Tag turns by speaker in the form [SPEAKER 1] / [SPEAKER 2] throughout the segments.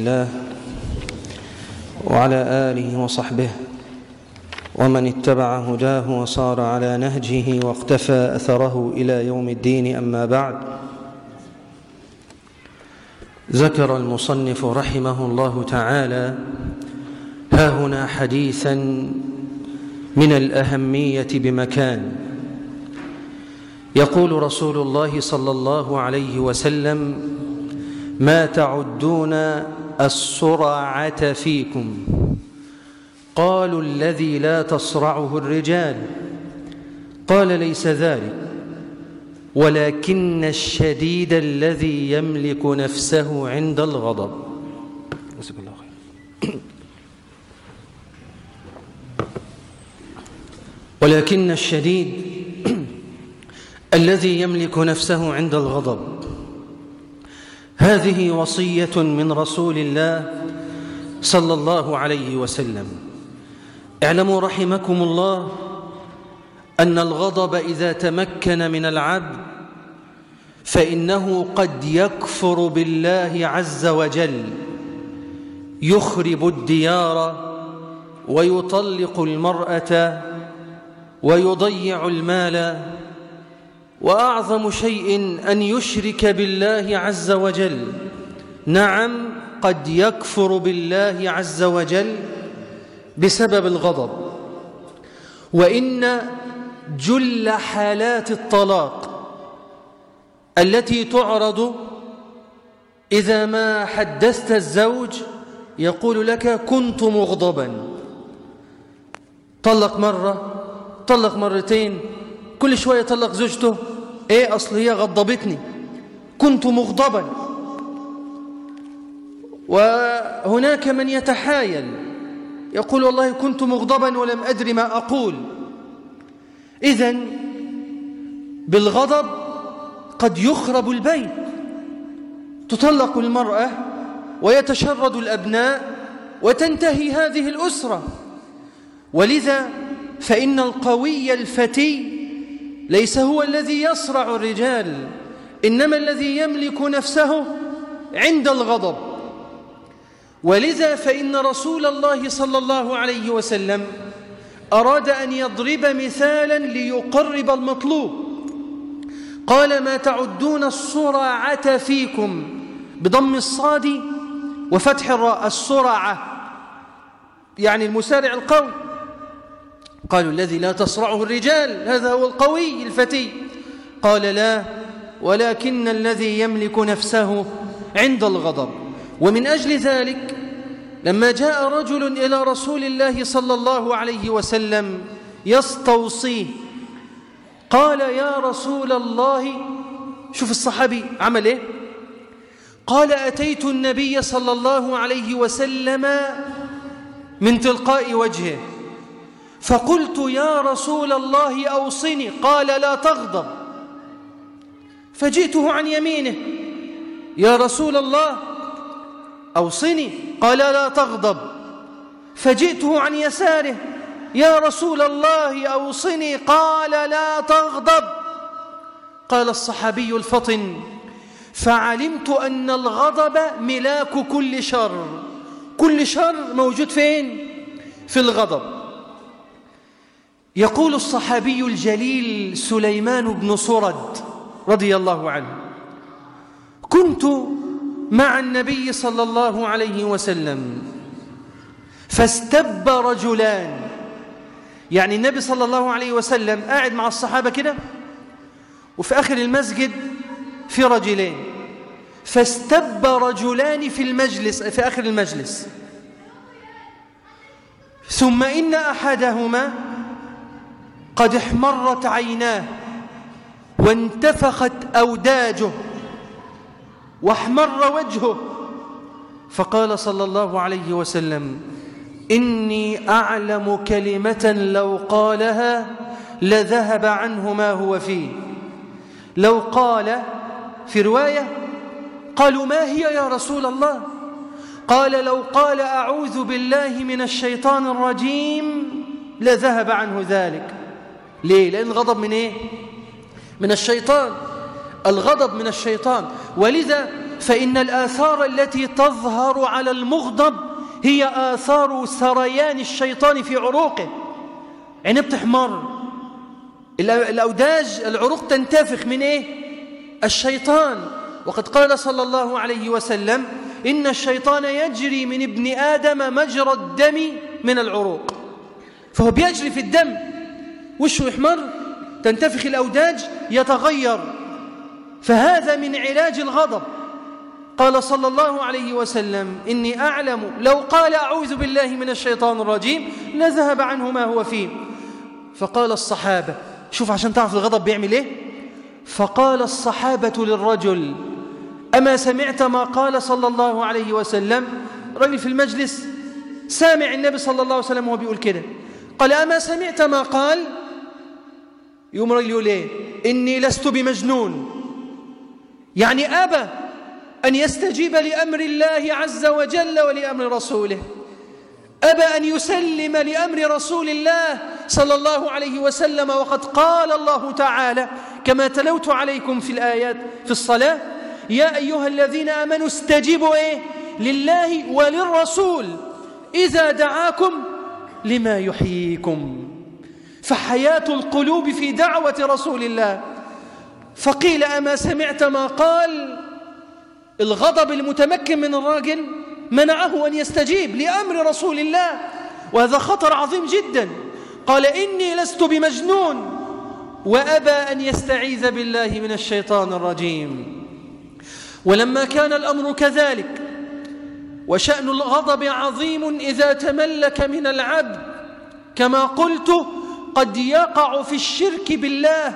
[SPEAKER 1] الله وعلى آله وصحبه ومن اتبع هداه وصار على نهجه واقتفى أثره إلى يوم الدين أما بعد. ذكر المصنف رحمه الله تعالى ها هنا حديثا من الأهمية بمكان. يقول رسول الله صلى الله عليه وسلم ما تعدون الصرعة فيكم. قالوا الذي لا تصرعه الرجال. قال ليس ذلك. ولكن الشديد الذي يملك نفسه عند الغضب. جزاك الله خير. ولكن الشديد الذي يملك نفسه عند الغضب. هذه وصية من رسول الله صلى الله عليه وسلم. اعلموا رحمكم الله أن الغضب إذا تمكن من العبد فإنه قد يكفر بالله عز وجل يخرب الديار ويطلق المرأة ويضيع المال وأعظم شيء أن يشرك بالله عز وجل. نعم قد يكفر بالله عز وجل بسبب الغضب. وإن جل حالات الطلاق التي تعرض إذا ما حدثت الزوج يقول لك كنت مغضبا. طلق مرة طلق مرتين كل شوية طلق زوجته إيه اصل هي غضبتني؟ كنت مغضبا. وهناك من يتحايل. يقول والله كنت مغضبا ولم أدري ما أقول. إذا بالغضب قد يخرب البيت. تطلق المرأة ويتشرد الأبناء وتنتهي هذه الأسرة. ولذا فإن القوي الفتي ليس هو الذي يصرع الرجال إنما الذي يملك نفسه عند الغضب. ولذا فإن رسول الله صلى الله عليه وسلم أراد أن يضرب مثالا ليقرب المطلوب. قال ما تعدون الصرعة فيكم؟ بضم الصاد وفتح الراء الصرعة يعني المسارع القوي قالوا الذي لا تصرعه الرجال هذا هو القوي الفتي. قال لا ولكن الذي يملك نفسه عند الغضب. ومن أجل ذلك لما جاء رجل إلى رسول الله صلى الله عليه وسلم يستوصيه قال يا رسول الله شوف الصحابي عمل إيه؟ قال أتيت النبي صلى الله عليه وسلم من تلقاء وجهه. فقلت يا رسول الله أوصني قال لا تغضب. فجئته عن يمينه يا رسول الله أوصني قال لا تغضب. فجئته عن يساره يا رسول الله أوصني قال لا تغضب. قال الصحابي الفطن فعلمت أن الغضب ملاك كل شر. كل شر موجود فين؟ في الغضب. يقول الصحابي الجليل سليمان بن صرد رضي الله عنه كنت مع النبي صلى الله عليه وسلم فاستب رجلان. يعني النبي صلى الله عليه وسلم قاعد مع الصحابة كده وفي آخر المسجد في رجلين فاستب رجلان في المجلس في آخر المجلس ثم إن أحدهما قد احمرت عيناه وانتفخت أوداجه واحمر وجهه. فقال صلى الله عليه وسلم إني أعلم كلمة لو قالها لذهب عنه ما هو فيه. لو قال في رواية قالوا ما هي يا رسول الله؟ قال لو قال أعوذ بالله من الشيطان الرجيم لذهب عنه ذلك. ليه؟ لأن الغضب من إيه؟ من الشيطان. الغضب من الشيطان. ولذا فإن الآثار التي تظهر على المغضب هي آثار سريان الشيطان في عروقه. عينه بتحمر. الأوداج العروق تنتفخ من إيه؟ الشيطان. وقد قال صلى الله عليه وسلم إن الشيطان يجري من ابن آدم مجرى الدم من العروق. فهو بيجري في الدم. وشه يحمر تنتفخ الأوداج يتغير. فهذا من علاج الغضب. قال صلى الله عليه وسلم إني أعلم لو قال أعوذ بالله من الشيطان الرجيم لذهب عنه ما هو فيه. فقال الصحابة شوف عشان تعرف الغضب بيعمل إيه؟ فقال الصحابة للرجل أما سمعت ما قال صلى الله عليه وسلم؟ رجل في المجلس سامع النبي صلى الله عليه وسلم وهو بيقول كده. قال أما سمعت ما قال؟ يوم رجل يقول إيه إني لست بمجنون. يعني أبى أن يستجيب لأمر الله عز وجل ولأمر رسوله. أبى أن يسلم لأمر رسول الله صلى الله عليه وسلم وقد قال الله تعالى كما تلوت عليكم في الآيات في الصلاة يا أيها الذين آمنوا استجيبوا إيه؟ لله وللرسول إذا دعاكم لما يحييكم. فحياة القلوب في دعوة رسول الله. فقيل أما سمعت ما قال؟ الغضب المتمكن من الراجل منعه أن يستجيب لأمر رسول الله وهذا خطر عظيم جدا. قال إني لست بمجنون وأبى أن يستعيذ بالله من الشيطان الرجيم. ولما كان الأمر كذلك وشأن الغضب عظيم إذا تملك من العبد كما قلت قد يقع في الشرك بالله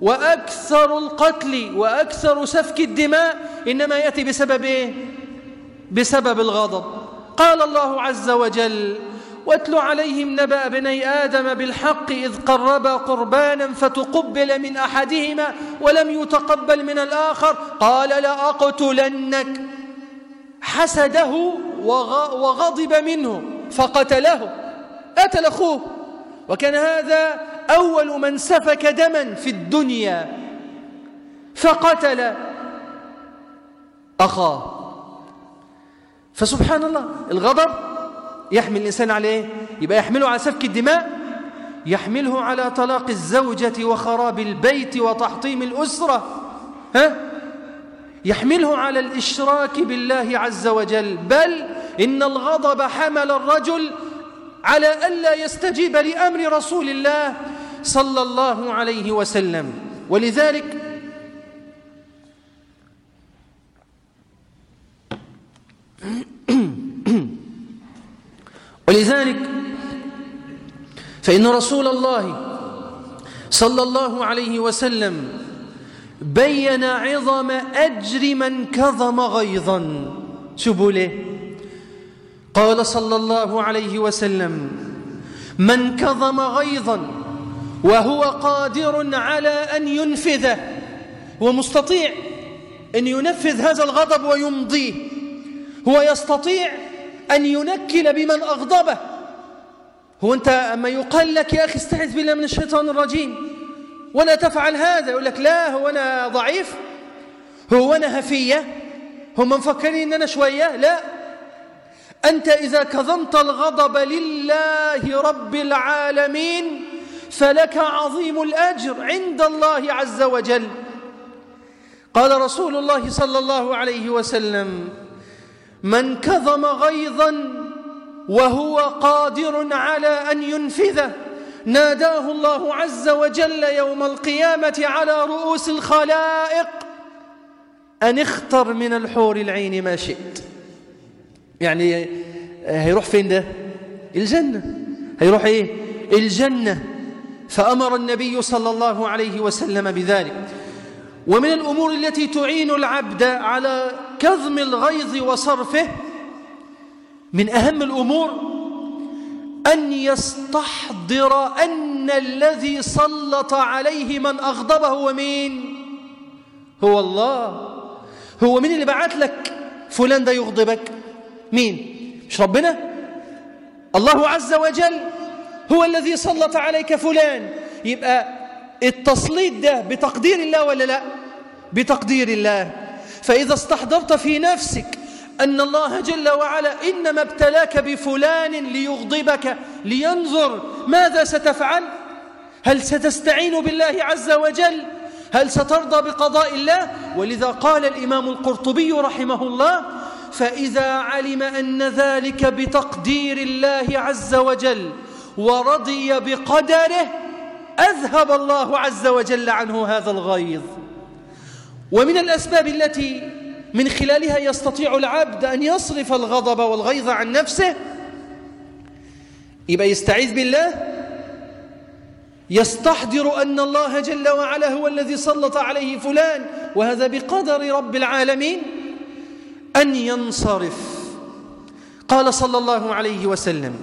[SPEAKER 1] وأكثر القتل وأكثر سفك الدماء إنما يأتي بسبب إيه؟ بسبب الغضب. قال الله عز وجل واتل عليهم نبأ بني آدم بالحق إذ قربا قربانا فتقبل من أحدهما ولم يتقبل من الآخر. قال لأقتلنك حسده وغضب منه فقتله. قتل أخوه. وكان هذا أول من سفك دما في الدنيا فقتل أخاه فسبحان الله الغضب يحمل الإنسان على إيه؟ يبقى يحمله على سفك الدماء يحمله على طلاق الزوجة وخراب البيت وتحطيم الأسرة ها؟ يحمله على الإشراك بالله عز وجل بل إن الغضب حمل الرجل على ألا يستجيب لأمر رسول الله صلى الله عليه وسلم. ولذلك ولذلك فإن رسول الله صلى الله عليه وسلم بين عظم أجر من كظم غيظا. ليه. قال صلى الله عليه وسلم من كظم غيظا وهو قادر على أن ينفذه هو مستطيع أن ينفذ هذا الغضب ويمضيه هو يستطيع أن ينكل بمن أغضبه. هو أنت أما يقال لك يا أخي استعذ بالله من الشيطان الرجيم ولا تفعل هذا. يقول لك لا هو أنا ضعيف هو أنا هفية هم مفكرين أن أنا شوية. لا أنت إذا كظمت الغضب لله رب العالمين فلك عظيم الأجر عند الله عز وجل. قال رسول الله صلى الله عليه وسلم من كظم غيظا وهو قادر على أن ينفذه ناداه الله عز وجل يوم القيامة على رؤوس الخلائق أن اختر من الحور العين ما شئت. يعني هيروح فين ده؟ الجنة. هيروح إيه؟ الجنة. فأمر النبي صلى الله عليه وسلم بذلك. ومن الأمور التي تعين العبد على كظم الغيظ وصرفه من أهم الأمور أن يستحضر أن الذي سلط عليه من أغضبه هو مين هو الله. هو مين اللي بعت لك فلان ده يغضبك. مين؟ مش ربنا؟ الله عز وجل هو الذي سلط عليك فلان. يبقى التسليط ده بتقدير الله ولا لا؟ بتقدير الله. فإذا استحضرت في نفسك أن الله جل وعلا إنما ابتلاك بفلان ليغضبك لينظر ماذا ستفعل؟ هل ستستعين بالله عز وجل؟ هل سترضى بقضاء الله؟ ولذا قال الإمام القرطبي رحمه الله فإذا علم أن ذلك بتقدير الله عز وجل ورضي بقدره أذهب الله عز وجل عنه هذا الغيظ. ومن الأسباب التي من خلالها يستطيع العبد أن يصرف الغضب والغيظ عن نفسه يبقى يستعيذ بالله يستحضر أن الله جل وعلا هو الذي سلط عليه فلان وهذا بقدر رب العالمين أن ينصرف. قال صلى الله عليه وسلم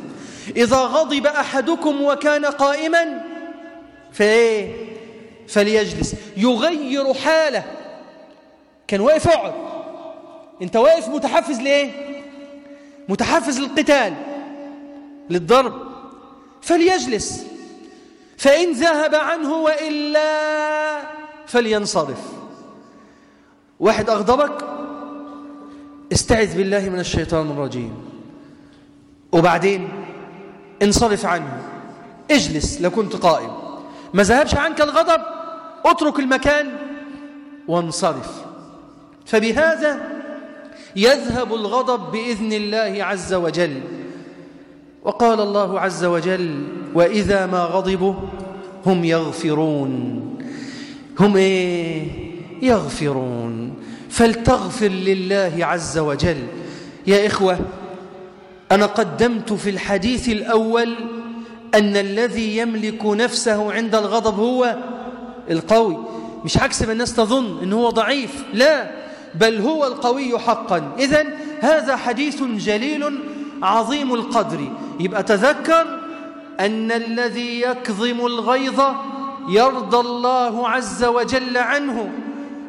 [SPEAKER 1] إذا غضب أحدكم وكان قائما فإيه؟ فليجلس. يغير حاله. كان واقف اقعد أنت واقف متحفز ليه متحفز للقتال للضرب. فليجلس. فإن ذهب عنه وإلا فلينصرف. واحد أغضبك استعذ بالله من الشيطان الرجيم. وبعدين انصرف عنه. اجلس لو كنت قائم. ما ذهبش عنك الغضب؟ اترك المكان وانصرف. فبهذا يذهب الغضب بإذن الله عز وجل. وقال الله عز وجل وإذا ما غضبوا هم يغفرون. هم إيه؟ يغفرون. فلتغفر لله عز وجل. يا إخوة أنا قدمت في الحديث الأول أن الذي يملك نفسه عند الغضب هو القوي. مش عكس ما الناس تظن أنه هو ضعيف لا بل هو القوي حقا. إذا هذا حديث جليل عظيم القدر. يبقى تذكر أن الذي يكظم الغيظ يرضى الله عز وجل عنه.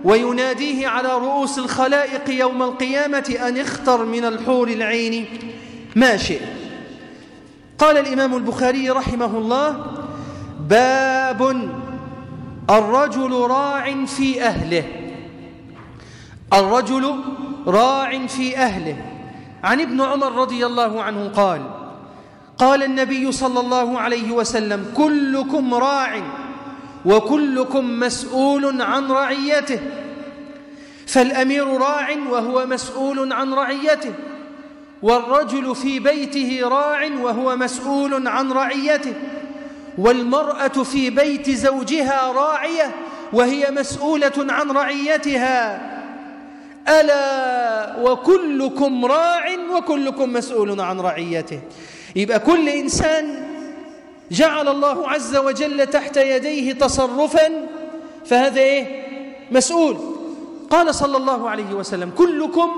[SPEAKER 1] ويناديه على رؤوس الخلائق يوم القيامة أن اختر من الحور العين. ما شئ قال الإمام البخاري رحمه الله باب الرجل راع في أهله. الرجل راع في أهله. عن ابن عمر رضي الله عنه قال قال النبي صلى الله عليه وسلم كلكم راع وكلكم مسؤول عن رعيته. فالأمير راع وهو مسؤول عن رعيته. والرجل في بيته راع وهو مسؤول عن رعيته. والمرأة في بيت زوجها راعية وهي مسؤولة عن رعيتها. ألا وكلكم راع وكلكم مسؤول عن رعيته. يبقى كل إنسان جعل الله عز وجل تحت يديه تصرفا فهذا إيه؟ مسؤول. قال صلى الله عليه وسلم كلكم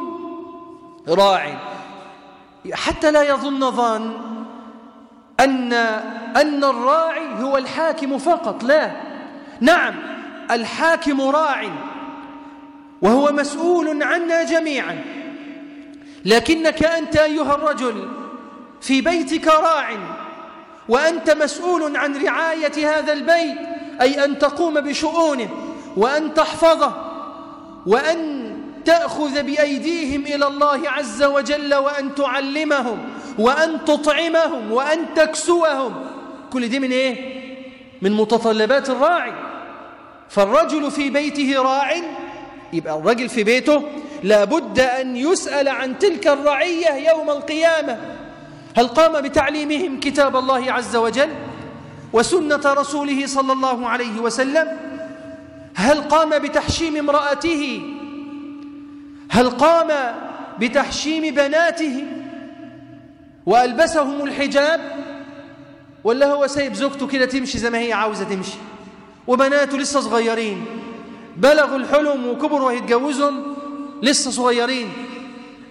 [SPEAKER 1] راع. حتى لا يظن ظان أن, أن الراعي هو الحاكم فقط لا. نعم الحاكم راع وهو مسؤول عنا جميعا. لكنك أنت أيها الرجل في بيتك راع. وأنت مسؤول عن رعاية هذا البيت أي أن تقوم بشؤونه وأن تحفظه وأن تأخذ بأيديهم إلى الله عز وجل وأن تعلمهم وأن تطعمهم وأن تكسوهم. كل دي من إيه؟ من متطلبات الراعي. فالرجل في بيته راع يبقى الرجل في بيته لابد أن يسأل عن تلك الرعية يوم القيامة. هل قام بتعليمهم كتاب الله عز وجل وسنة رسوله صلى الله عليه وسلم؟ هل قام بتحشيم امرأته؟ هل قام بتحشيم بناته؟ وألبسهم الحجاب؟ ولا هو سايب زوجته كده تمشي زي ما هي عاوزة تمشي؟ وبناته لسه صغيرين. بلغوا الحلم وكبروا ويتجوزهم لسه صغيرين.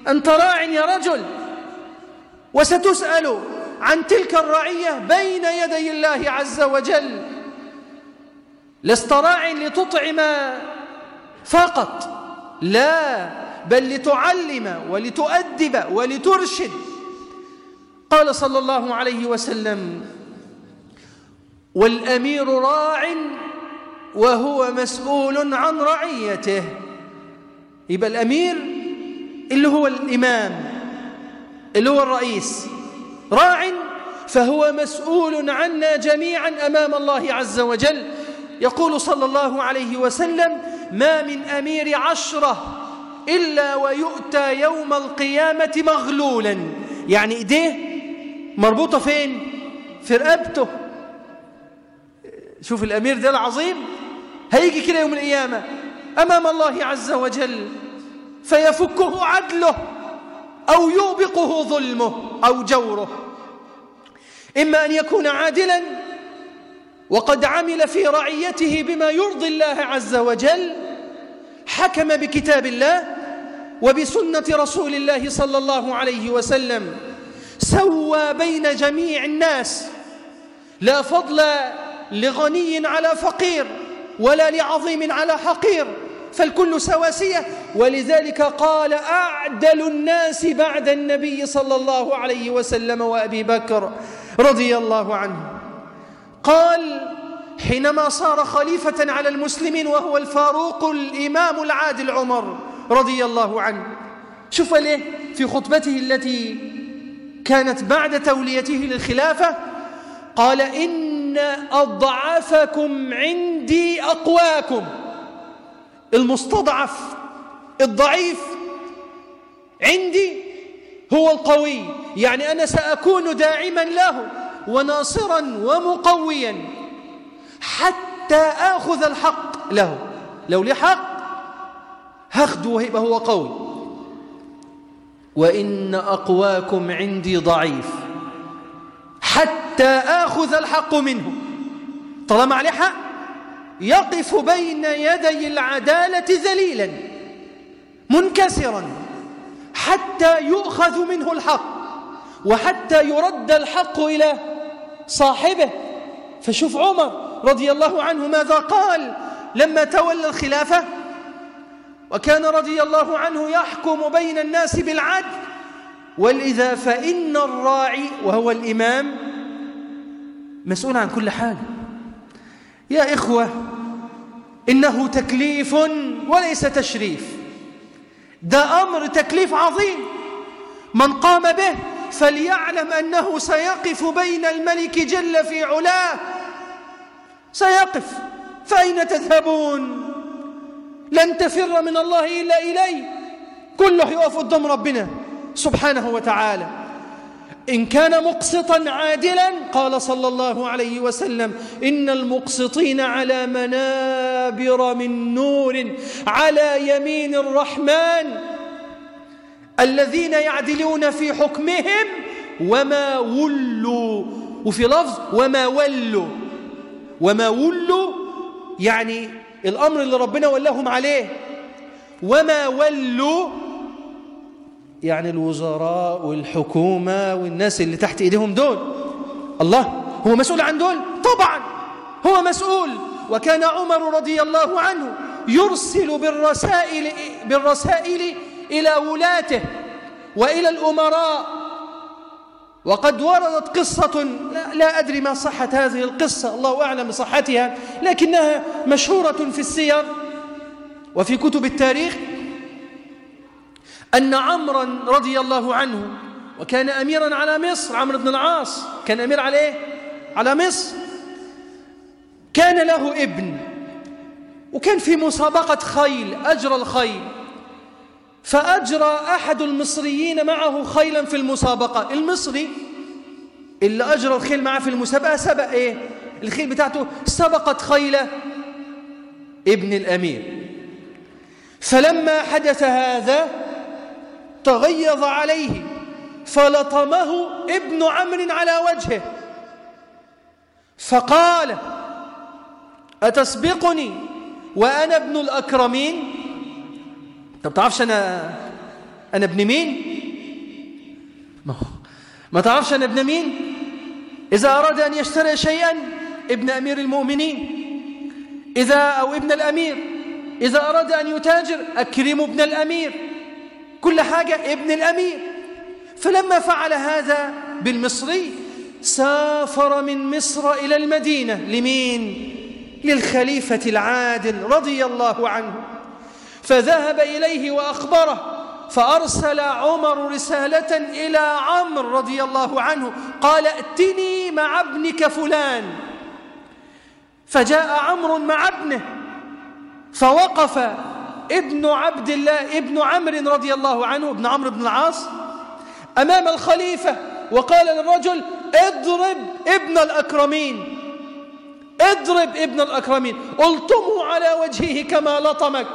[SPEAKER 1] أنت راع يا رجل. وستسأل عن تلك الرعية بين يدي الله عز وجل لست راع لتطعم فقط لا بل لتعلم ولتؤدب ولترشد. قال صلى الله عليه وسلم والأمير راع وهو مسؤول عن رعيته. يبقى الأمير اللي هو الإمام. اللي هو الرئيس. راع فهو مسؤول عنا جميعا أمام الله عز وجل. يقول صلى الله عليه وسلم ما من أمير عشرة إلا ويؤتى يوم القيامة مغلولا. يعني إيديه مربوطة فين؟ في رقبته. شوف الأمير ده العظيم. هيجي كده يوم القيامة أمام الله عز وجل فيفكه عدله. أو يوبقه ظلمه أو جوره. إما أن يكون عادلا وقد عمل في رعيته بما يرضي الله عز وجل حكم بكتاب الله وبسنة رسول الله صلى الله عليه وسلم سوى بين جميع الناس. لا فضل لغني على فقير ولا لعظيم على حقير. فالكل سواسية. ولذلك قال أعدل الناس بعد النبي صلى الله عليه وسلم وأبي بكر رضي الله عنه. قال حينما صار خليفة على المسلمين وهو الفاروق الإمام العادل عمر رضي الله عنه. شوف ليه؟ في خطبته التي كانت بعد توليته للخلافة قال إن أضعفكم عندي أقواكم. المستضعف الضعيف عندي هو القوي. يعني أنا سأكون داعما له وناصرا ومقويا حتى آخذ الحق له. لو لي حق هاخده وهيبقى هو قوي. وإن أقواكم عندي ضعيف حتى آخذ الحق منه. طالما عليه حق يقف بين يدي العدالة ذليلا منكسرا حتى يؤخذ منه الحق وحتى يرد الحق إلى صاحبه. فشوف عمر رضي الله عنه ماذا قال لما تولى الخلافة. وكان رضي الله عنه يحكم بين الناس بالعدل. ولذا فإن الراعي وهو الإمام مسؤول عن كل حال. يا إخوة إنه تكليف وليس تشريف. ده أمر تكليف عظيم. من قام به فليعلم أنه سيقف بين الملك جل في علاه. سيقف. فأين تذهبون؟ لن تفر من الله إلا إليه كله يقف قدام ربنا سبحانه وتعالى. إن كان مقسطا عادلا قال صلى الله عليه وسلم إن المقسطين على منابر من نور على يمين الرحمن الذين يعدلون في حكمهم وما ولوا وفي لفظ وما ولوا. وما ولوا يعني الأمر اللي ربنا ولاهم عليه. وما ولوا يعني الوزراء والحكومة والناس اللي تحت إيديهم دول. الله هو مسؤول عن دول؟ طبعا. هو مسؤول. وكان عمر رضي الله عنه يرسل بالرسائل, بالرسائل إلى ولاته وإلى الأمراء. وقد وردت قصة لا, أدري ما صحة هذه القصة الله أعلم بصحتها لكنها مشهورة في السير وفي كتب التاريخ. أن عمرا رضي الله عنه وكان أميرا على مصر عمرو بن العاص كان أمير عليه على مصر. كان له ابن وكان في مسابقة خيل أجرى الخيل. فأجرى أحد المصريين معه خيلا في المسابقة. المصري اللي أجرى الخيل معه في المسابقة سبق إيه؟ الخيل بتاعته سبقت خيلة ابن الأمير. فلما حدث هذا تغيظ عليه فلطمه ابن عمرو على وجهه. فقال أتسبقني وأنا ابن الأكرمين؟ طب تعرفش أنا أنا ابن مين؟ ما, ما تعرفش أنا ابن مين؟ إذا أراد أن يشتري شيئا ابن أمير المؤمنين. إذا أو ابن الأمير. إذا أراد أن يتاجر أكرم ابن الأمير. كل حاجة ابن الأمير. فلما فعل هذا بالمصري سافر من مصر إلى المدينة. لمين؟ للخليفة العادل رضي الله عنه. فذهب إليه وأخبره فأرسل عمر رسالة إلى عمرو رضي الله عنه. قال ائتني مع ابنك فلان. فجاء عمرو مع ابنه فوقف ابن عبد الله ابن عمرو رضي الله عنه ابن عمرو بن العاص أمام الخليفة وقال للرجل اضرب ابن الأكرمين. اضرب ابن الأكرمين. ألطمه على وجهه كما لطمك.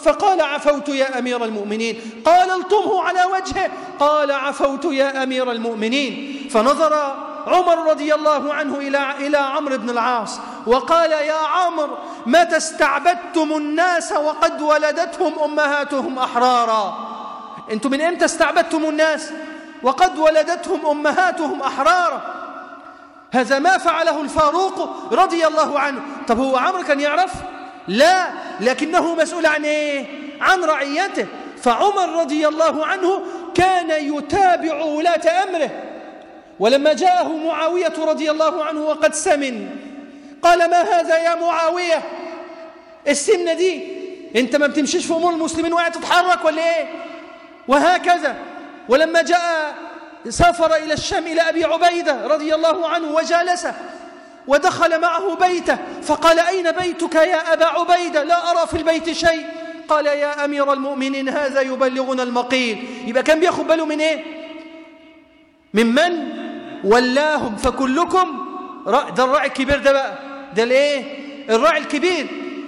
[SPEAKER 1] فقال عفوت يا أمير المؤمنين. قال ألطمه على وجهه. قال عفوت يا أمير المؤمنين. فنظر عمر رضي الله عنه إلى إلى عمرو بن العاص وقال يا عمرو متى استعبدتم الناس وقد ولدتهم أمهاتهم أحرارا؟ أنتم من إمتى استعبدتم الناس وقد ولدتهم أمهاتهم أحرارا؟ هذا ما فعله الفاروق رضي الله عنه. طب هو عمرو كان يعرف؟ لا لكنه مسؤول عن إيه؟ عن رعيته. فعمر رضي الله عنه كان يتابع ولاة أمره. ولما جاءه معاوية رضي الله عنه وقد سمن قال ما هذا يا معاوية؟ السمنة دي انت ما بتمشيش في أمور المسلمين وقاعد تتحرك ولا إيه؟ وهكذا. ولما جاء سافر إلى الشام إلى أبي عبيدة رضي الله عنه وجالسه ودخل معه بيته فقال أين بيتك يا أبا عبيدة؟ لا أرى في البيت شيء. قال يا أمير المؤمنين هذا يبلغنا المقيل. يبقى كان بياخد باله من إيه؟ ممن ولاهم فكلكم ده الراعي الكبير ده بقى. ده الايه؟ الراعي الكبير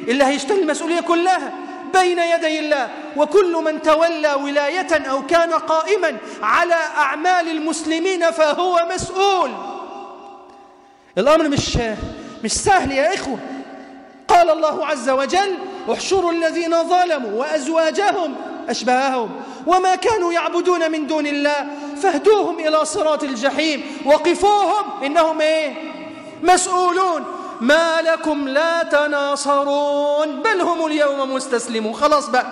[SPEAKER 1] اللي هيشتري المسؤولية كلها بين يدي الله. وكل من تولى ولاية أو كان قائما على أعمال المسلمين فهو مسؤول. الأمر مش مش سهل يا إخوة. قال الله عز وجل احشروا الذين ظلموا وأزواجهم أشباههم وما كانوا يعبدون من دون الله فاهدوهم إلى صراط الجحيم وقفوهم إنهم إيه؟ مسؤولون. ما لكم لا تناصرون بل هم اليوم مستسلمون. خلاص بقى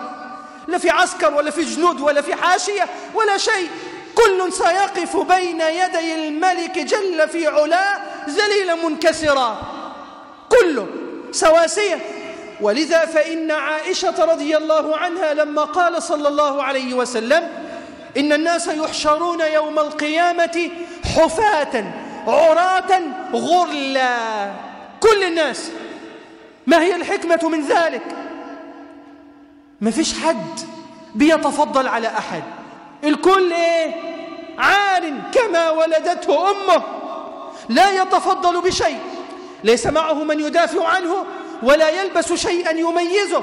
[SPEAKER 1] لا في عسكر ولا في جنود ولا في حاشية ولا شيء. كل سيقف بين يدي الملك جل في علاه ذليلا منكسرا. كله سواسية. ولذا فإن عائشة رضي الله عنها لما قال صلى الله عليه وسلم إن الناس يحشرون يوم القيامة حفاة عراة غرلا. كل الناس. ما هي الحكمة من ذلك؟ ما فيش حد بيتفضل على أحد. الكل إيه؟ عار كما ولدته أمه. لا يتفضل بشيء. ليس معه من يدافع عنه ولا يلبس شيئا يميزه.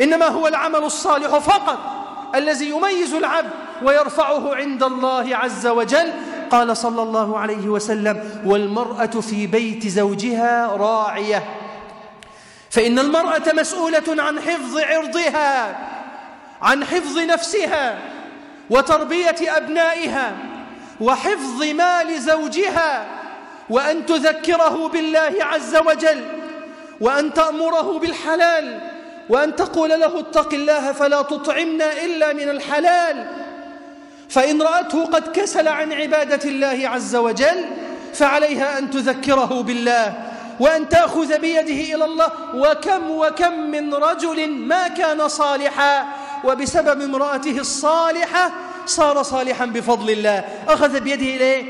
[SPEAKER 1] إنما هو العمل الصالح فقط الذي يميز العبد ويرفعه عند الله عز وجل. قال صلى الله عليه وسلم والمرأة في بيت زوجها راعية. فإن المرأة مسؤولة عن حفظ عرضها عن حفظ نفسها وتربية أبنائها وحفظ مال زوجها وأن تذكره بالله عز وجل. وأن تأمره بالحلال وأن تقول له اتق الله فلا تطعمنا إلا من الحلال. فإن رأته قد كسل عن عبادة الله عز وجل فعليها أن تذكره بالله وأن تأخذ بيده إلى الله. وكم وكم من رجل ما كان صالحا وبسبب امرأته الصالحة صار صالحا بفضل الله. أخذ بيده إليه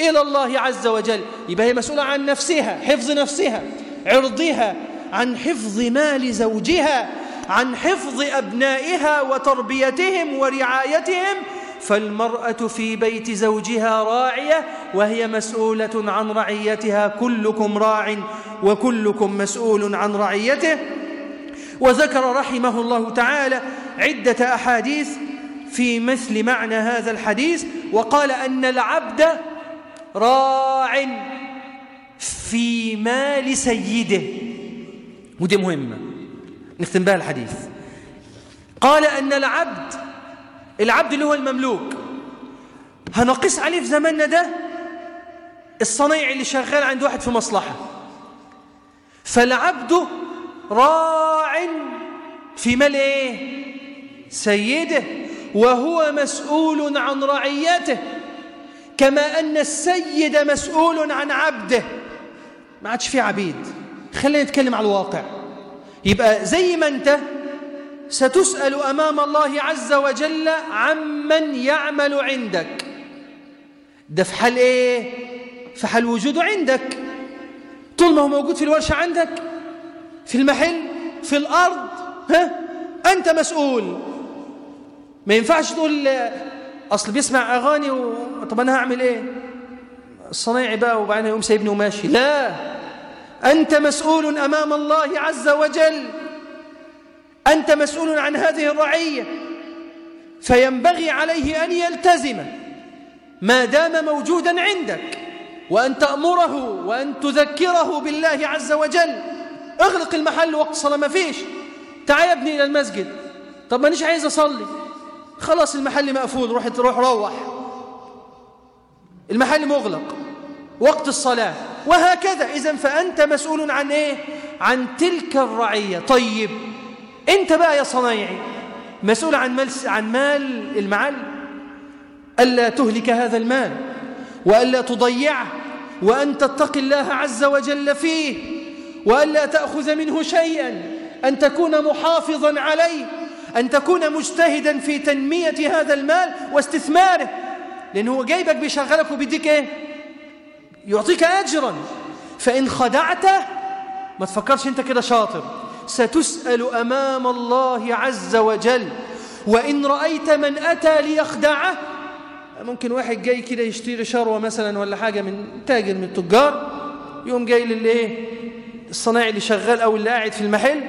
[SPEAKER 1] إلى الله عز وجل. يبقى هي مسؤولة عن نفسها حفظ نفسها. عرضها عن حفظ مال زوجها عن حفظ أبنائها وتربيتهم ورعايتهم فالمرأة في بيت زوجها راعية وهي مسؤولة عن رعيتها كلكم راع وكلكم مسؤول عن رعيته. وذكر رحمه الله تعالى عدة أحاديث في مثل معنى هذا الحديث وقال أن العبد راع في مال سيده. ودي مهمة. نختم بها الحديث. قال أن العبد العبد اللي هو المملوك. هنقيس عليه في زماننا ده الصنيع اللي شغال عند واحد في مصلحة. فالعبد راع في مال إيه؟ سيده. وهو مسؤول عن رعيته. كما أن السيد مسؤول عن عبده. ما عادش في عبيد. خلينا نتكلم على الواقع. يبقى زي ما أنت ستسأل أمام الله عز وجل عمن يعمل عندك. ده في حال إيه؟ في حال وجوده عندك. طول ما هو موجود في الورشة عندك في المحل في الأرض ها؟ أنت مسؤول. ما ينفعش تقول أصل بيسمع أغاني و... طب أنا هعمل إيه؟ الصنايعي بقى وبعدين يقوم سايبني وماشي. لا. أنت مسؤول أمام الله عز وجل. أنت مسؤول عن هذه الرعية. فينبغي عليه أن يلتزم. ما دام موجودا عندك. وأن تأمره وأن تذكره بالله عز وجل. اغلق المحل وقت الصلاة. ما فيش. تعال يا ابني إلى المسجد. طب مانيش عايز أصلي. خلاص المحل مقفول. روح روح روح. المحل مغلق. وقت الصلاة. وهكذا. إذا فأنت مسؤول عن إيه؟ عن تلك الرعية. طيب أنت بقى يا صنايعي مسؤول عن مال, عن مال المعل ألا تهلك هذا المال وألا تضيعه وأن تتقي الله عز وجل فيه وألا تأخذ منه شيئا. أن تكون محافظا عليه أن تكون مجتهدا في تنمية هذا المال واستثماره. لأنه جايبك بيشغلك وبيديك إيه؟ يعطيك أجرا. فإن خدعته ما تفكرش أنت كده شاطر. ستسأل أمام الله عز وجل. وإن رأيت من أتى ليخدعه ممكن واحد جاي كده يشتري شروة مثلا ولا حاجة من تاجر من التجار يقوم جاي للإيه؟ الصنايعي اللي شغال أو اللي قاعد في المحل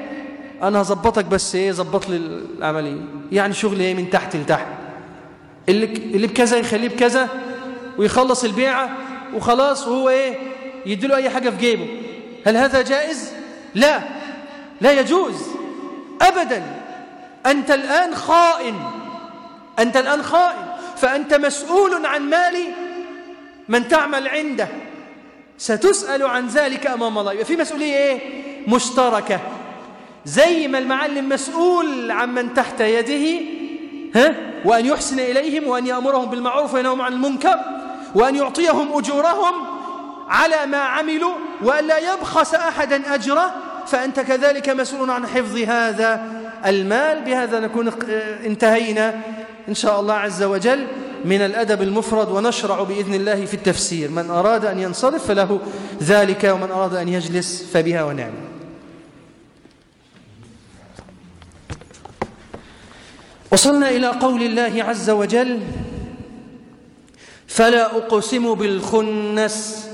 [SPEAKER 1] أنا هظبطك بس إيه؟ ظبط لي العملية. يعني شغل إيه؟ من تحت لتحت. اللي اللي بكذا يخليه بكذا ويخلص البيعة وخلاص وهو إيه؟ يديله أي حاجة في جيبه. هل هذا جائز؟ لا. لا يجوز. أبدا. أنت الآن خائن. أنت الآن خائن. فأنت مسؤول عن مال من تعمل عنده. ستسأل عن ذلك أمام الله. في مسؤولية إيه؟ مشتركة. زي ما المعلم مسؤول عن من تحت يده ها؟ وأن يحسن إليهم وأن يأمرهم بالمعروف وينههم عن المنكر. وأن يعطيهم أجورهم على ما عملوا وأن لا يبخس أحدا أجره فأنت كذلك مسؤول عن حفظ هذا المال. بهذا نكون انتهينا إن شاء الله عز وجل من الأدب المفرد ونشرع بإذن الله في التفسير. من أراد أن ينصرف فله ذلك ومن أراد أن يجلس فبها ونعم وصلنا إلى قول الله عز وجل فلا أقسم بالخنس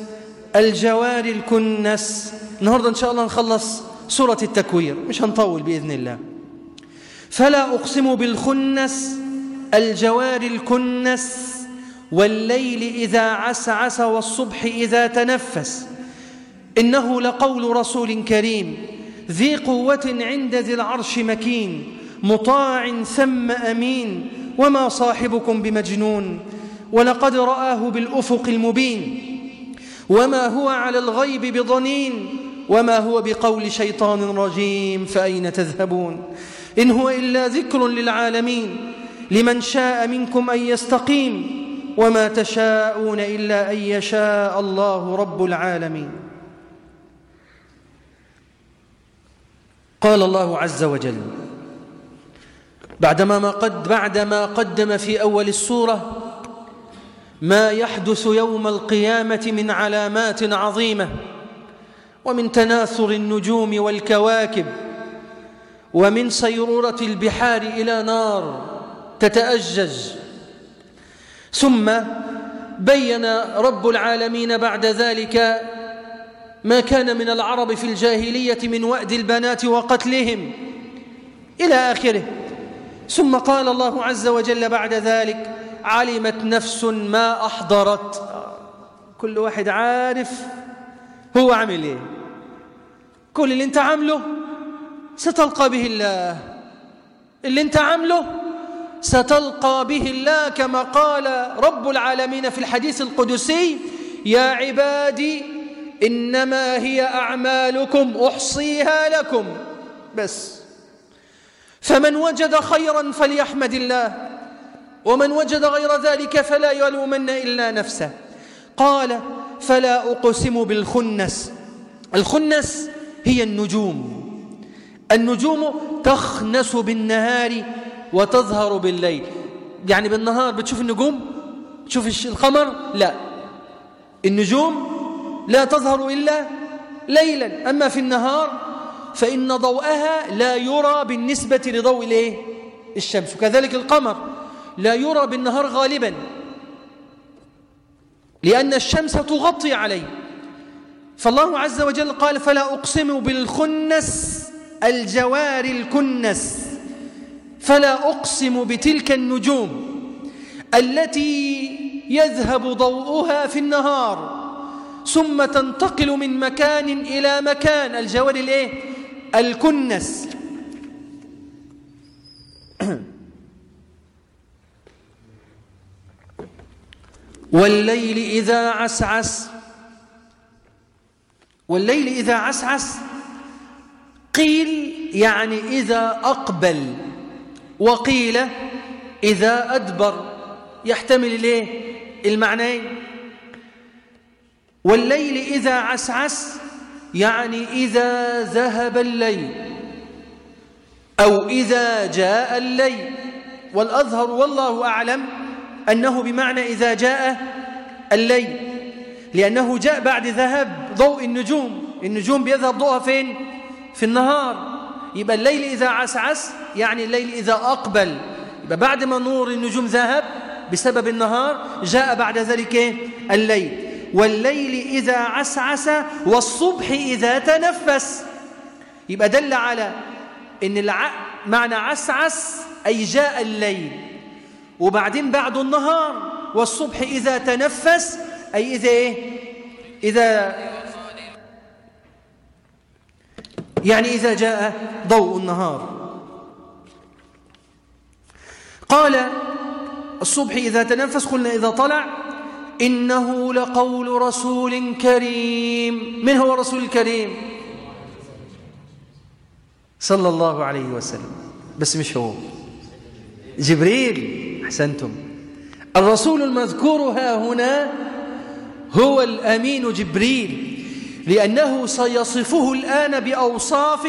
[SPEAKER 1] الجوار الكنس. النهاردة إن شاء الله نخلص سورة التكوير مش هنطول بإذن الله. فلا أقسم بالخنس الجوار الكنس. والليل إذا عسعس والصبح إذا تنفس. إنه لقول رسول كريم ذي قوة عند ذي العرش مكين مطاع ثم أمين. وما صاحبكم بمجنون. ولقد رآه بالأفق المبين. وما هو على الغيب بضنين وما هو بقول شيطان رجيم فأين تذهبون؟ إن هو إلا ذكر للعالمين. لمن شاء منكم أن يستقيم وما تشاءون إلا أن يشاء الله رب العالمين. قال الله عز وجل بعدما ما قد بعدما قدم في أول السورة ما يحدث يوم القيامة من علامات عظيمة ومن تناثر النجوم والكواكب ومن سيرورة البحار إلى نار تتأجج. ثم بين رب العالمين بعد ذلك ما كان من العرب في الجاهلية من وأد البنات وقتلهم إلى آخره. ثم قال الله عز وجل بعد ذلك علمت نفس ما أحضرت. كل واحد عارف هو عمل إيه. كل اللي أنت عامله ستلقى به الله. اللي أنت عامله ستلقى به الله كما قال رب العالمين في الحديث القدسي يا عبادي إنما هي أعمالكم أحصيها لكم. بس. فمن وجد خيرا فليحمد الله. ومن وجد غير ذلك فلا يلومن إلا نفسه. قال فلا أقسم بالخنس. الخنس هي النجوم. النجوم تخنس بالنهار وتظهر بالليل. يعني بالنهار بتشوف النجوم؟ تشوف القمر؟ لا. النجوم لا تظهر إلا ليلا. أما في النهار فإن ضوءها لا يرى بالنسبة لضوء الشمس. وكذلك القمر. لا يرى بالنهار غالبا. لأن الشمس تغطي عليه. فالله عز وجل قال فلا أقسم بالخنس الجوار الكنس. فلا أقسم بتلك النجوم التي يذهب ضوءها في النهار. ثم تنتقل من مكان إلى مكان. الجوار الإيه؟ الكنس. والليل إذا عسعس. والليل إذا عسعس. قيل يعني إذا أقبل. وقيل إذا أدبر. يحتمل الايه المعنيين والليل إذا عسعس يعني إذا ذهب الليل. أو إذا جاء الليل. والأظهر والله أعلم أنه بمعنى إذا جاء الليل لأنه جاء بعد ذهاب ضوء النجوم النجوم بيذهب ضوءها فين؟ في النهار. يبقى الليل إذا عسعس يعني الليل إذا أقبل. يبقى بعد ما نور النجوم ذهب بسبب النهار جاء بعد ذلك الليل. والليل إذا عسعس والصبح إذا تنفس. يبقى دل على الع... معنى عسعس أي جاء الليل. وبعدين بعد النهار والصبح إذا تنفس أي إذا إيه؟ إذا يعني إذا جاء ضوء النهار. قال الصبح إذا تنفس قلنا إذا طلع إنه لقول رسول كريم. من هو الرسول الكريم؟ صلى الله عليه وسلم. بس مش هو. جبريل. أحسنتم. الرسول المذكور ها هنا هو الأمين جبريل لأنه سيصفه الآن بأوصاف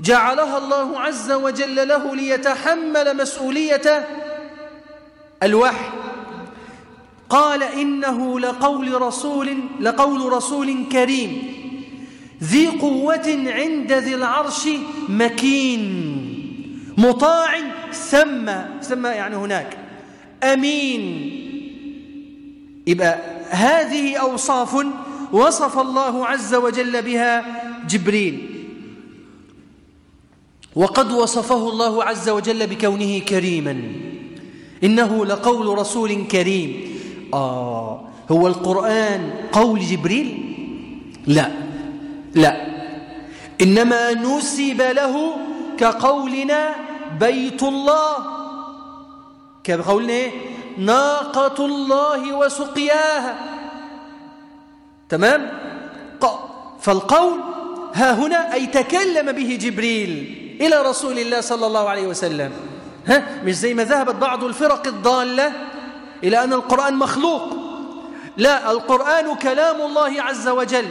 [SPEAKER 1] جعلها الله عز وجل له ليتحمل مسؤولية الوحي. قال إنه لقول رسول لقول رسول كريم ذي قوة عند ذي العرش مكين. مطاع ثم ثم يعني هناك. أمين. يبقى هذه أوصاف وصف الله عز وجل بها جبريل. وقد وصفه الله عز وجل بكونه كريما. إنه لقول رسول كريم. آه هو القرآن قول جبريل؟ لا لا. إنما نسب له كقولنا بيت الله. كقولنا إيه؟ ناقة الله وسقياها. تمام؟ فالقول ها هنا أي تكلم به جبريل إلى رسول الله صلى الله عليه وسلم. ها؟ مش زي ما ذهبت بعض الفرق الضالة إلى أن القرآن مخلوق. لا القرآن كلام الله عز وجل.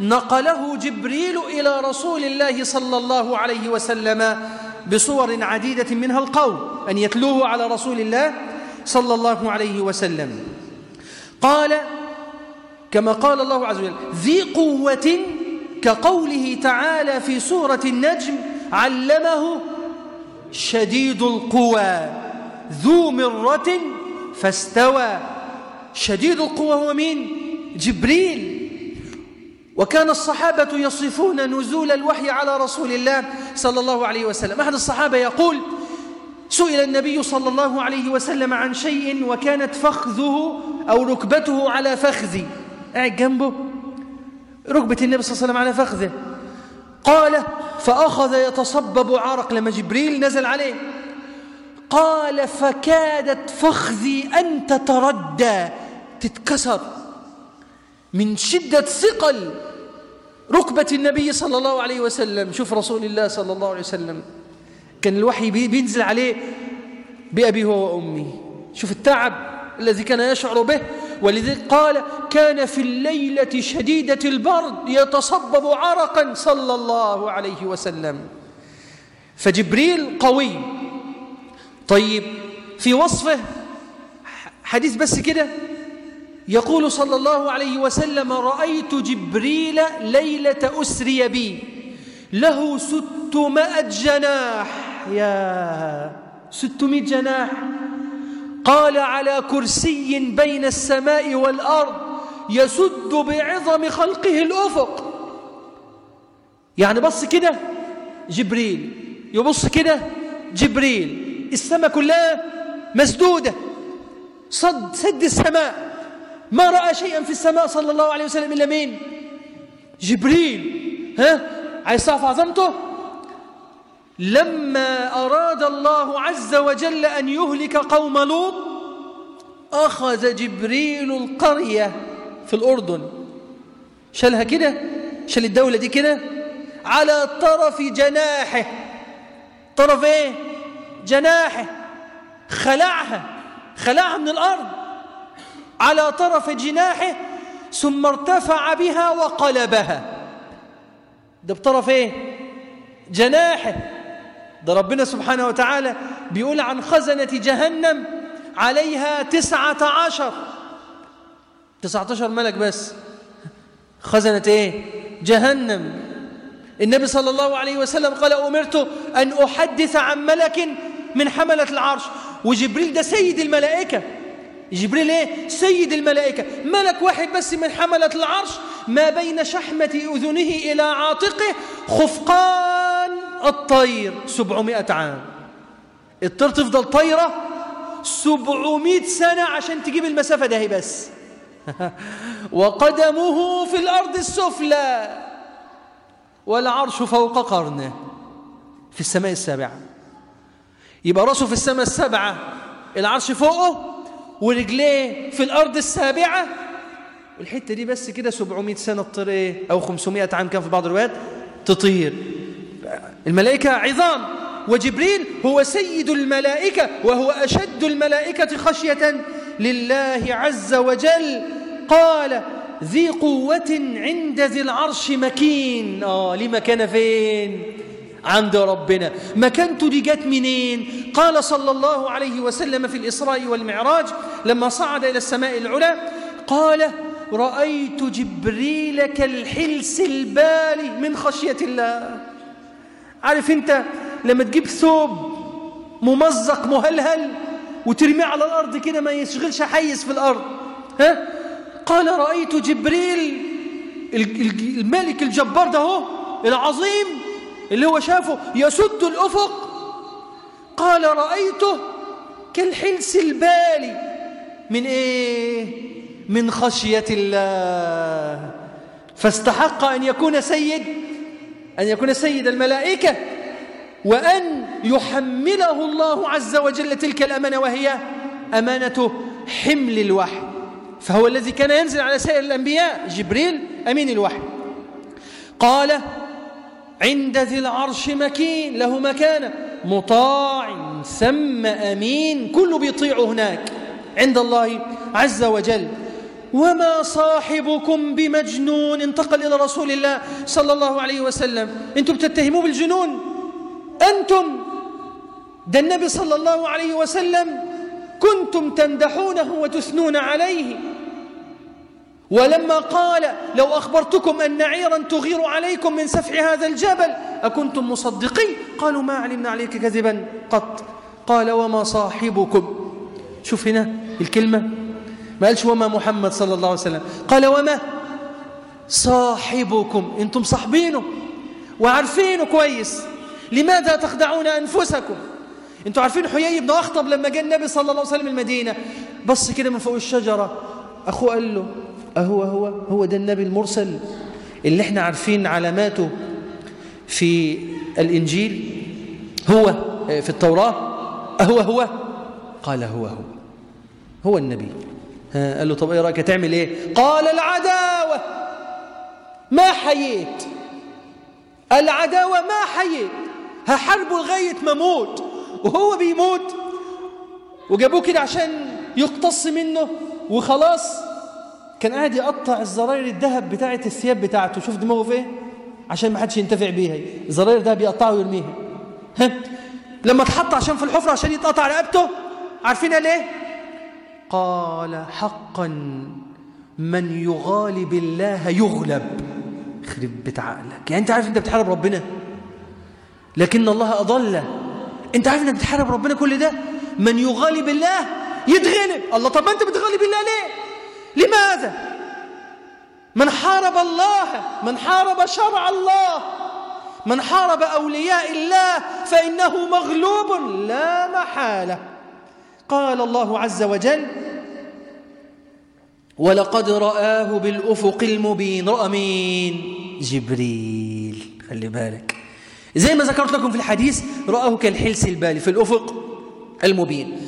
[SPEAKER 1] نقله جبريل إلى رسول الله صلى الله عليه وسلم بصور عديدة منها القول أن يتلوه على رسول الله صلى الله عليه وسلم. قال كما قال الله عز وجل ذي قوة كقوله تعالى في سورة النجم علمه شديد القوى ذو مرة فاستوى. شديد القوى هو مين؟ جبريل. وكان الصحابة يصفون نزول الوحي على رسول الله صلى الله عليه وسلم. أحد الصحابة يقول سئل النبي صلى الله عليه وسلم عن شيء وكانت فخذه أو ركبته على فخذي. قاعد جنبه. ركبة النبي صلى الله عليه وسلم على فخذه. قال فأخذ يتصبب عرق. لما جبريل نزل عليه قال فكادت فخذي أن تتردى. تتكسر. من شدة ثقل ركبة النبي صلى الله عليه وسلم. شوف رسول الله صلى الله عليه وسلم كان الوحي بينزل عليه بأبي هو وأمي. شوف التعب الذي كان يشعر به. ولذلك قال كان في الليلة شديدة البرد يتصبب عرقا صلى الله عليه وسلم. فجبريل قوي. طيب في وصفه حديث بس كده؟ يقول صلى الله عليه وسلم رأيت جبريل ليلة أسري بي له ستمائة جناح. يا ستمائة جناح. قال على كرسي بين السماء والأرض يسد بعظم خلقه الأفق. يعني بص كده جبريل. يبص كده جبريل. السماء كلها مسدودة. صد سد السماء. ما رأى شيئا في السماء صلى الله عليه وسلم إلا مين؟ جبريل. ها؟ عايز تعرف عظمته؟ لما أراد الله عز وجل أن يهلك قوم لوط أخذ جبريل القرية في الأردن. شالها كده؟ شال الدولة دي كده؟ على طرف جناحه. طرف إيه؟ جناحه. خلعها. خلعها من الأرض. على طرف جناحه ثم ارتفع بها وقلبها. ده بطرف إيه؟ جناحه. ده ربنا سبحانه وتعالى بيقول عن خزنة جهنم عليها تسعة عشر. تسعة عشر ملك بس. خزنة إيه؟ جهنم. النبي صلى الله عليه وسلم قال أمرت أن أحدث عن ملك من حملة العرش. وجبريل ده سيد الملائكة. جبريل إيه؟ سيد الملائكة. ملك واحد بس من حملة العرش. ما بين شحمة أذنه إلى عاتقه خفقان الطير. سبعمائة عام. الطير تفضل طيرة سبعمائة سنة عشان تجيب المسافة ده بس. وقدمه في الأرض السفلى. والعرش فوق قرنه. في السماء السابعة. يبقى راسه في السماء السبعة العرش فوقه ورجليه في الأرض السابعة. والحتة دي بس كده 700 سنة تطير إيه أو 500 عام كان في بعض الروايات تطير. الملائكة عظام وجبريل هو سيد الملائكة وهو أشد الملائكة خشية لله عز وجل. قال ذي قوة عند ذي العرش مكين. آه ليه مكان فين؟ عند ربنا. مكانته دي جت منين؟ قال صلى الله عليه وسلم في الإسراء والمعراج لما صعد إلى السماء العلى قال رأيت جبريل كالحلس البالي من خشية الله. عارف أنت لما تجيب ثوب ممزق مهلهل وترميه على الأرض كده ما يشغلش حيز في الأرض. ها؟ قال رأيت جبريل الملك الجبار ده هو العظيم اللي هو شافه يسد الأفق. قال رأيته كالحلس البالي. من إيه؟ من خشية الله. فاستحق أن يكون سيد أن يكون سيد الملائكة وأن يحمله الله عز وجل تلك الأمانة وهي أمانة حمل الوحي. فهو الذي كان ينزل على سائر الأنبياء جبريل أمين الوحي. قال عند ذي العرش مكين له مكانة مطاع ثم أمين كل بيطيع هناك. عند الله عز وجل. وما صاحبكم بمجنون؟ انتقل إلى رسول الله صلى الله عليه وسلم. أنتم بتتهموه بالجنون. أنتم ده النبي صلى الله عليه وسلم كنتم تمدحونه وتثنون عليه. ولما قال لو أخبرتكم أن نعيرا تغير عليكم من سفح هذا الجبل أكنتم مصدقين؟ قالوا ما علمنا عليك كذبا قط. قال وما صاحبكم. شوف هنا الكلمة. ما قالش وما محمد صلى الله عليه وسلم. قال وما صاحبكم. أنتم صاحبينه وعارفينه كويس. لماذا تخدعون أنفسكم؟ أنتم عارفين حيي بن أخطب لما جاء النبي صلى الله عليه وسلم المدينة. بص كده من فوق الشجرة. أخوه قال له أهو هو هو ده النبي المرسل اللي إحنا عارفين علاماته في الإنجيل. هو في التوراة. أهو هو. قال هو هو. هو النبي. قال له طب إيه رأيك تعمل إيه؟ قال العداوة. ما حييت. العداوة ما حييت. هحاربه لغايه ما أموت وهو بيموت. وجابوه كده عشان يقتص منه. وخلاص. كان قاعد يقطع الزراير الذهب بتاعة الثياب بتاعته. شوف دماغه في إيه عشان ما حدش ينتفع بيها. الزراير ده بيقطعها ويرميها. ها؟ لما اتحط عشان في الحفرة عشان يتقطع رقبته عارفين ليه؟ قال حقا من يغالب الله يغلب. خرب بيت عقلك. يعني انت عارف انت بتحارب ربنا؟ لكن الله أضله انت عارف انك بتحارب ربنا كل ده؟ من يغالب الله يتغلب. الله طب ما انت بتغالب الله ليه؟ لماذا؟ من حارب الله من حارب شرع الله من حارب أولياء الله فإنه مغلوب لا محالة. قال الله عز وجل ولقد رآه بالأفق المبين. رأى مين؟ جبريل. خلي بالك. زي ما ذكرت لكم في الحديث رآه كالحلس البالي في الأفق المبين.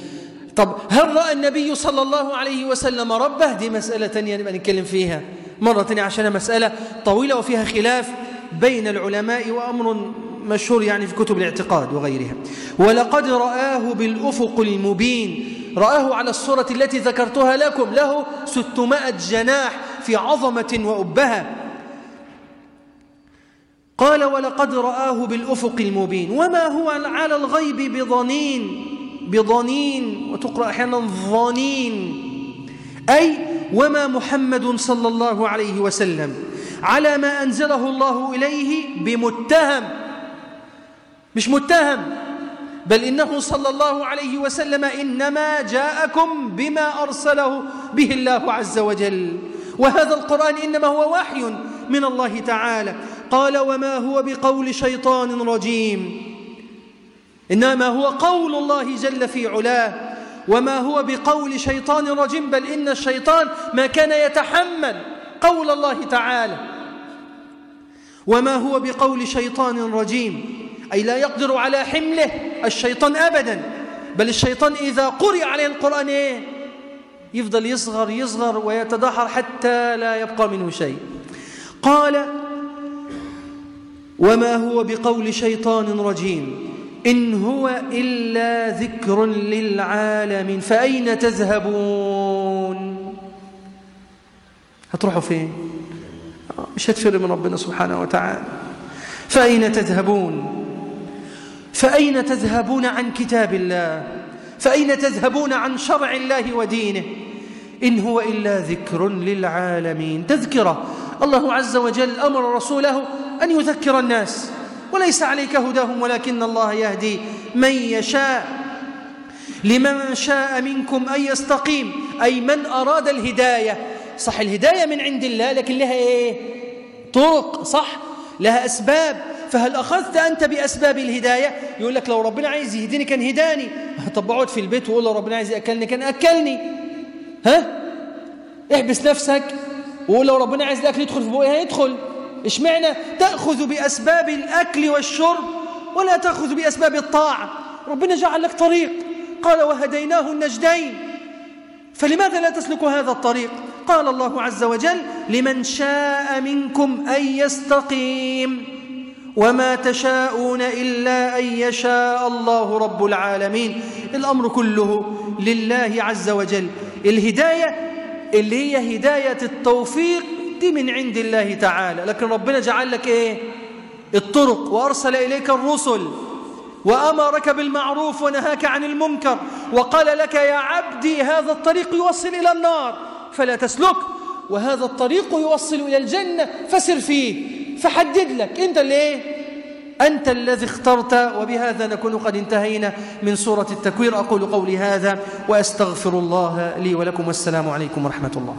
[SPEAKER 1] طب هل رأى النبي صلى الله عليه وسلم ربه؟ دي مسألة تانية نبقى نتكلم فيها. مرة تانية عشان مسألة طويلة وفيها خلاف بين العلماء وأمر مشهور يعني في كتب الاعتقاد وغيرها. ولقد رآه بالأفق المبين. رآه على الصورة التي ذكرتها لكم. له ستمائة جناح في عظمة وأبهة. قال ولقد رآه بالأفق المبين. وما هو على الغيب بضنين؟ بضنين وتقرأ أحيانا ظنين أي وما محمد صلى الله عليه وسلم على ما أنزله الله إليه بمتهم. مش متهم بل إنه صلى الله عليه وسلم إنما جاءكم بما أرسله به الله عز وجل. وهذا القرآن إنما هو وحي من الله تعالى. قال وما هو بقول شيطان رجيم. إنما هو قول الله جل في علاه وما هو بقول شيطان رجيم بل إن الشيطان ما كان يتحمل قول الله تعالى وما هو بقول شيطان رجيم أي لا يقدر على حمله الشيطان أبدا بل الشيطان إذا قرئ عليه القرآن إيه؟ يفضل يصغر يصغر ويتدحر حتى لا يبقى منه شيء قال وما هو بقول شيطان رجيم إن هو إلا ذكر للعالمين فأين تذهبون؟ هتروحوا فين؟ مش هتفر من ربنا سبحانه وتعالى. فأين تذهبون؟ فأين تذهبون عن كتاب الله؟ فأين تذهبون عن شرع الله ودينه؟ إن هو إلا ذكر للعالمين. تذكرة. الله عز وجل أمر رسوله أن يذكر الناس. وليس عليك هداهم ولكن الله يهدي من يشاء لمن شاء منكم أن يستقيم أي من أراد الهداية. صح الهداية من عند الله لكن لها إيه؟ طرق صح؟ لها أسباب. فهل أخذت أنت بأسباب الهداية؟ يقول لك لو ربنا عايز يهديني كان هداني. طب اقعد في البيت وقول لو ربنا عايز يأكلني كان أكلني. ها؟ احبس نفسك. وقول لو ربنا عايز الأكل يدخل في بوقها يدخل اشمعنى تأخذ بأسباب الأكل والشرب ولا تأخذ بأسباب الطاعة؟ ربنا جعل لك طريق. قال وهديناه النجدين. فلماذا لا تسلك هذا الطريق؟ قال الله عز وجل لمن شاء منكم أن يستقيم. وما تشاءون إلا أن يشاء الله رب العالمين. الأمر كله لله عز وجل. الهداية اللي هي هداية التوفيق دي من عند الله تعالى. لكن ربنا جعل لك إيه؟ الطرق. وأرسل إليك الرسل. وأمرك بالمعروف ونهاك عن المنكر. وقال لك يا عبدي هذا الطريق يوصل إلى النار. فلا تسلك. وهذا الطريق يوصل إلى الجنة. فسر فيه. فحدد لك. أنت إيه؟ أنت الذي اخترت. وبهذا نكون قد انتهينا من سورة التكوير. أقول قولي هذا. وأستغفر الله لي ولكم. والسلام عليكم ورحمة الله.